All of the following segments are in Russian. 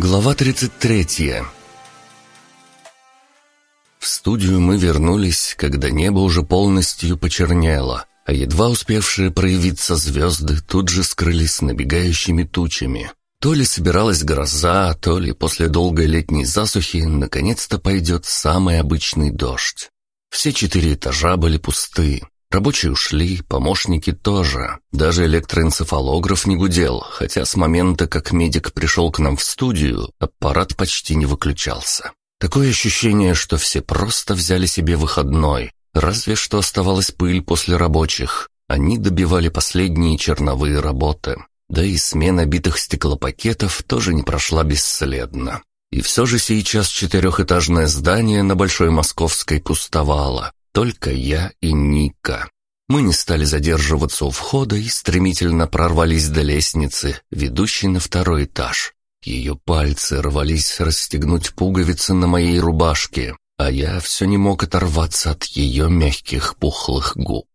Глава 33 В студию мы вернулись, когда небо уже полностью почернело, а едва успевшие проявиться звезды тут же скрылись набегающими тучами. То ли собиралась гроза, то ли после долгой летней засухи наконец-то пойдет самый обычный дождь. Все четыре этажа были пусты. Рабочие ушли, помощники тоже. Даже электроэнцефалограф не гудел, хотя с момента, как медик пришел к нам в студию, аппарат почти не выключался. Такое ощущение, что все просто взяли себе выходной. Разве что оставалась пыль после рабочих. Они добивали последние черновые работы. Да и смена битых стеклопакетов тоже не прошла бесследно. И все же сейчас четырехэтажное здание на Большой Московской пустовало. Только я и Ника. Мы не стали задерживаться у входа и стремительно прорвались до лестницы, ведущей на второй этаж. Ее пальцы рвались расстегнуть пуговицы на моей рубашке, а я все не мог оторваться от ее мягких пухлых губ.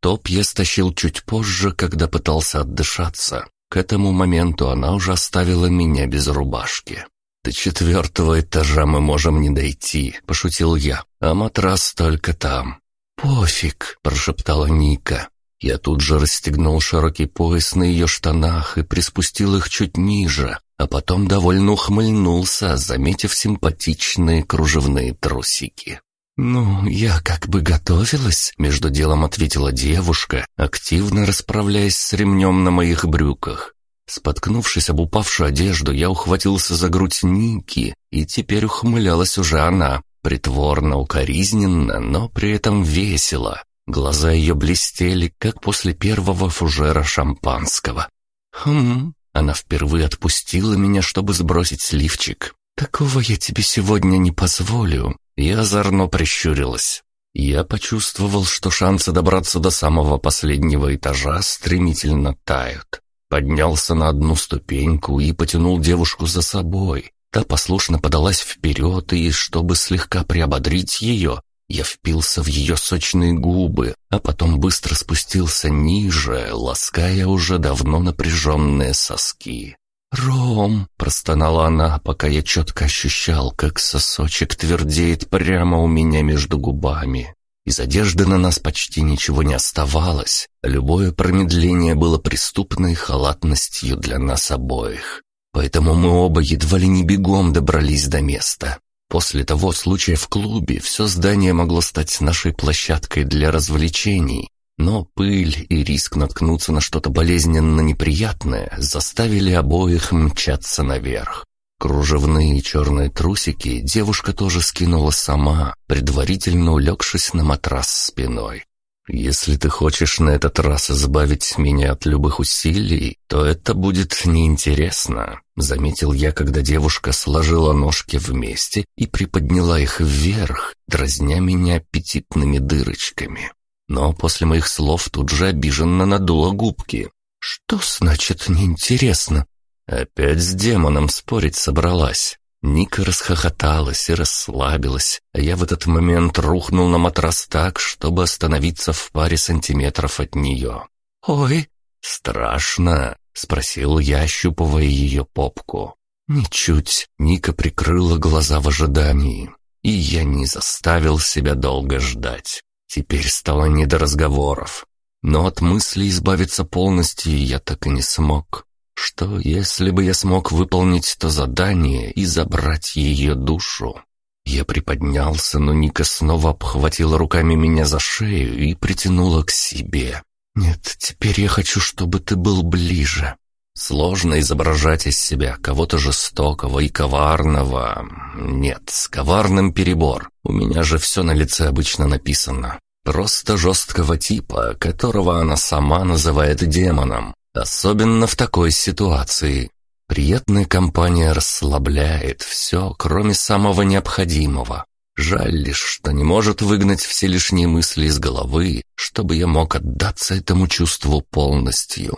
Топ я стащил чуть позже, когда пытался отдышаться. К этому моменту она уже оставила меня без рубашки. «До четвертого этажа мы можем не дойти», — пошутил я, «а матрас только там». «Пофиг», — прошептала Ника. Я тут же расстегнул широкий пояс на ее штанах и приспустил их чуть ниже, а потом довольно ухмыльнулся, заметив симпатичные кружевные трусики. «Ну, я как бы готовилась», — между делом ответила девушка, активно расправляясь с ремнем на моих брюках. Споткнувшись об упавшую одежду, я ухватился за грудь Ники, и теперь ухмылялась уже она, притворно, укоризненно, но при этом весело. Глаза ее блестели, как после первого фужера шампанского. «Хм...» Она впервые отпустила меня, чтобы сбросить сливчик. «Такого я тебе сегодня не позволю. Я озорно прищурилась. Я почувствовал, что шансы добраться до самого последнего этажа стремительно тают. Поднялся на одну ступеньку и потянул девушку за собой. Та послушно подалась вперед, и, чтобы слегка приободрить ее, я впился в ее сочные губы, а потом быстро спустился ниже, лаская уже давно напряженные соски. «Ром!» — простонала она, пока я четко ощущал, как сосочек твердеет прямо у меня между губами. Из одежды на нас почти ничего не оставалось. Любое промедление было преступной халатностью для нас обоих. Поэтому мы оба едва ли не бегом добрались до места. После того случая в клубе все здание могло стать нашей площадкой для развлечений, но пыль и риск наткнуться на что-то болезненно неприятное заставили обоих мчаться наверх. Кружевные черные трусики девушка тоже скинула сама, предварительно улегшись на матрас спиной. «Если ты хочешь на этот раз избавить меня от любых усилий, то это будет неинтересно», — заметил я, когда девушка сложила ножки вместе и приподняла их вверх, дразня меня аппетитными дырочками но после моих слов тут же обиженно надула губки. «Что значит неинтересно?» Опять с демоном спорить собралась. Ника расхохоталась и расслабилась, а я в этот момент рухнул на матрас так, чтобы остановиться в паре сантиметров от нее. «Ой!» «Страшно?» — спросил я, ощупывая ее попку. «Ничуть!» — Ника прикрыла глаза в ожидании, и я не заставил себя долго ждать. Теперь стало не до разговоров. Но от мысли избавиться полностью я так и не смог. Что, если бы я смог выполнить то задание и забрать ее душу? Я приподнялся, но Ника снова обхватила руками меня за шею и притянула к себе. «Нет, теперь я хочу, чтобы ты был ближе». Сложно изображать из себя кого-то жестокого и коварного. Нет, с коварным перебор. У меня же все на лице обычно написано. Просто жесткого типа, которого она сама называет демоном. Особенно в такой ситуации. Приятная компания расслабляет все, кроме самого необходимого. Жаль лишь, что не может выгнать все лишние мысли из головы, чтобы я мог отдаться этому чувству полностью.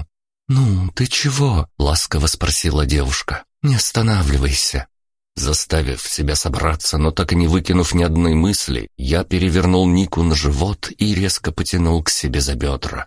«Ну, ты чего?» — ласково спросила девушка. «Не останавливайся». Заставив себя собраться, но так и не выкинув ни одной мысли, я перевернул Нику на живот и резко потянул к себе за бедра.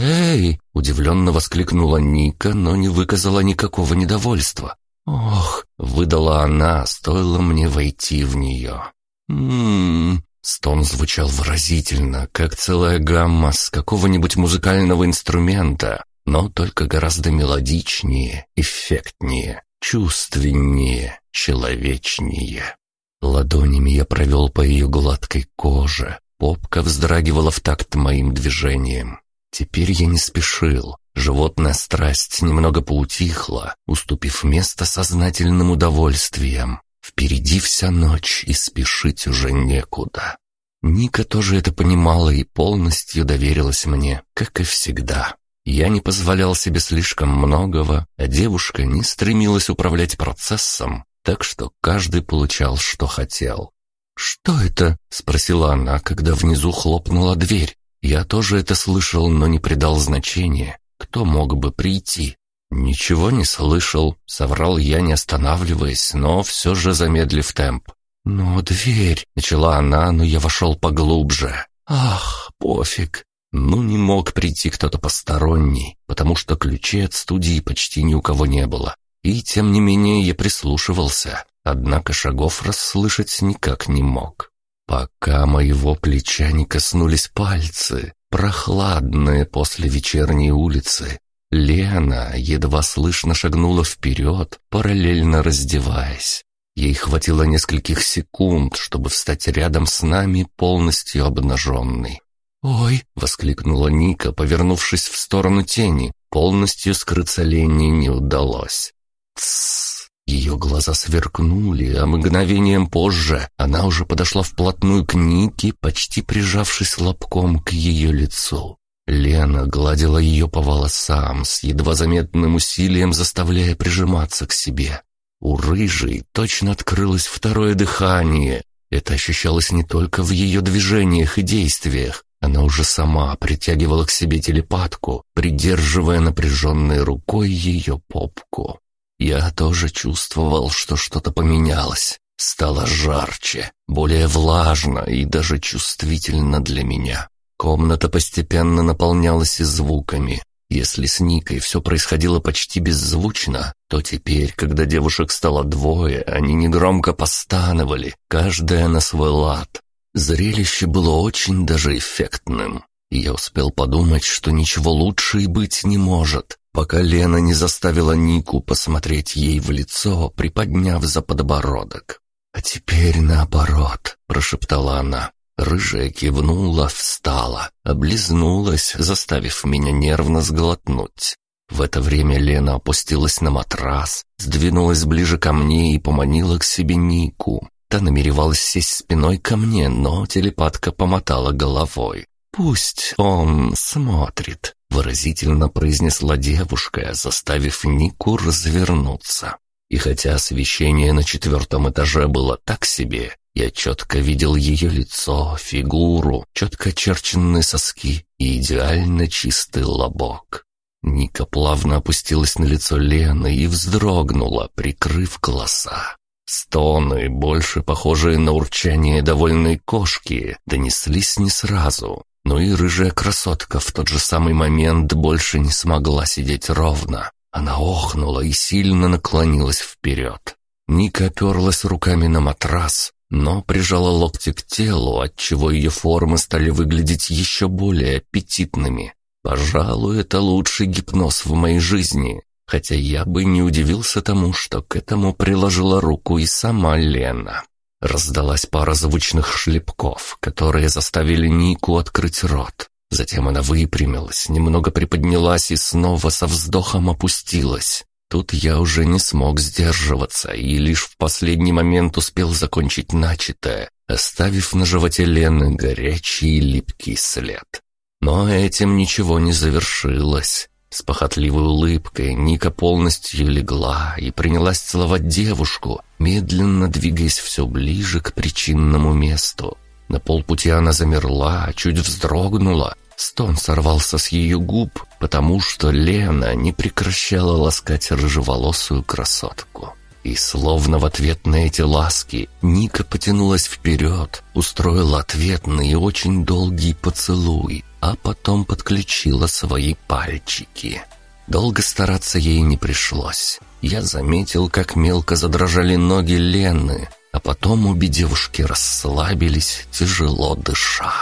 «Эй!» — удивленно воскликнула Ника, но не выказала никакого недовольства. «Ох!» — выдала она, стоило мне войти в нее. «М-м-м!» Стон звучал выразительно, как целая гамма с какого-нибудь музыкального инструмента, но только гораздо мелодичнее, эффектнее, чувственнее, человечнее. Ладонями я провел по ее гладкой коже, попка вздрагивала в такт моим движениям. Теперь я не спешил, животная страсть немного поутихла, уступив место сознательным удовольствиям. Впереди вся ночь, и спешить уже некуда. Ника тоже это понимала и полностью доверилась мне, как и всегда. Я не позволял себе слишком многого, а девушка не стремилась управлять процессом, так что каждый получал, что хотел. «Что это?» — спросила она, когда внизу хлопнула дверь. Я тоже это слышал, но не придал значения. Кто мог бы прийти? «Ничего не слышал», — соврал я, не останавливаясь, но все же замедлив темп. «Но дверь...» — начала она, но я вошел поглубже. «Ах, пофиг. Ну, не мог прийти кто-то посторонний, потому что ключей от студии почти ни у кого не было. И тем не менее я прислушивался, однако шагов расслышать никак не мог. Пока моего плеча не коснулись пальцы, прохладные после вечерней улицы, Лена едва слышно шагнула вперед, параллельно раздеваясь. Ей хватило нескольких секунд, чтобы встать рядом с нами полностью обнаженной. «Ой!» — воскликнула Ника, повернувшись в сторону тени. Полностью скрыться Лене не удалось. «Тссс!» Ее глаза сверкнули, а мгновением позже она уже подошла вплотную к Нике, почти прижавшись лобком к ее лицу. Лена гладила ее по волосам, с едва заметным усилием заставляя прижиматься к себе. У рыжей точно открылось второе дыхание. Это ощущалось не только в ее движениях и действиях. Она уже сама притягивала к себе телепатку, придерживая напряженной рукой ее попку. Я тоже чувствовал, что что-то поменялось. Стало жарче, более влажно и даже чувствительно для меня. Комната постепенно наполнялась и звуками. Если с Никой все происходило почти беззвучно, то теперь, когда девушек стало двое, они негромко постановали, каждая на свой лад. Зрелище было очень даже эффектным. Я успел подумать, что ничего лучше и быть не может, пока Лена не заставила Нику посмотреть ей в лицо, приподняв за подбородок. «А теперь наоборот», — прошептала она. Рыжая кивнула, встала, облизнулась, заставив меня нервно сглотнуть. В это время Лена опустилась на матрас, сдвинулась ближе ко мне и поманила к себе Нику. Та намеревалась сесть спиной ко мне, но телепатка помотала головой. «Пусть он смотрит», — выразительно произнесла девушка, заставив Нику развернуться. И хотя освещение на четвертом этаже было так себе, я четко видел ее лицо, фигуру, четко очерченные соски и идеально чистый лобок. Ника плавно опустилась на лицо Лены и вздрогнула, прикрыв глаза. Стоны, больше похожие на урчание довольной кошки, донеслись не сразу, но и рыжая красотка в тот же самый момент больше не смогла сидеть ровно. Она охнула и сильно наклонилась вперед. Ника оперлась руками на матрас, но прижала локти к телу, отчего ее формы стали выглядеть еще более аппетитными. Пожалуй, это лучший гипноз в моей жизни, хотя я бы не удивился тому, что к этому приложила руку и сама Лена. Раздалась пара звучных шлепков, которые заставили Нику открыть рот. Затем она выпрямилась, немного приподнялась и снова со вздохом опустилась. Тут я уже не смог сдерживаться и лишь в последний момент успел закончить начатое, оставив на животе Лены горячий липкий след. Но этим ничего не завершилось. С похотливой улыбкой Ника полностью легла и принялась целовать девушку, медленно двигаясь все ближе к причинному месту. На полпути она замерла, чуть вздрогнула, Стон сорвался с ее губ, потому что Лена не прекращала ласкать рыжеволосую красотку. И словно в ответ на эти ласки Ника потянулась вперед, устроила ответный и очень долгий поцелуй, а потом подключила свои пальчики. Долго стараться ей не пришлось. Я заметил, как мелко задрожали ноги Лены, а потом обе девушки расслабились, тяжело дыша.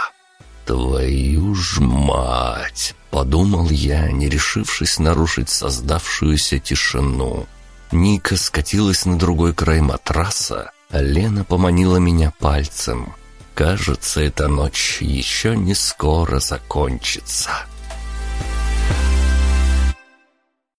«Твою ж мать!» — подумал я, не решившись нарушить создавшуюся тишину. Ника скатилась на другой край матраса, а Лена поманила меня пальцем. «Кажется, эта ночь еще не скоро закончится».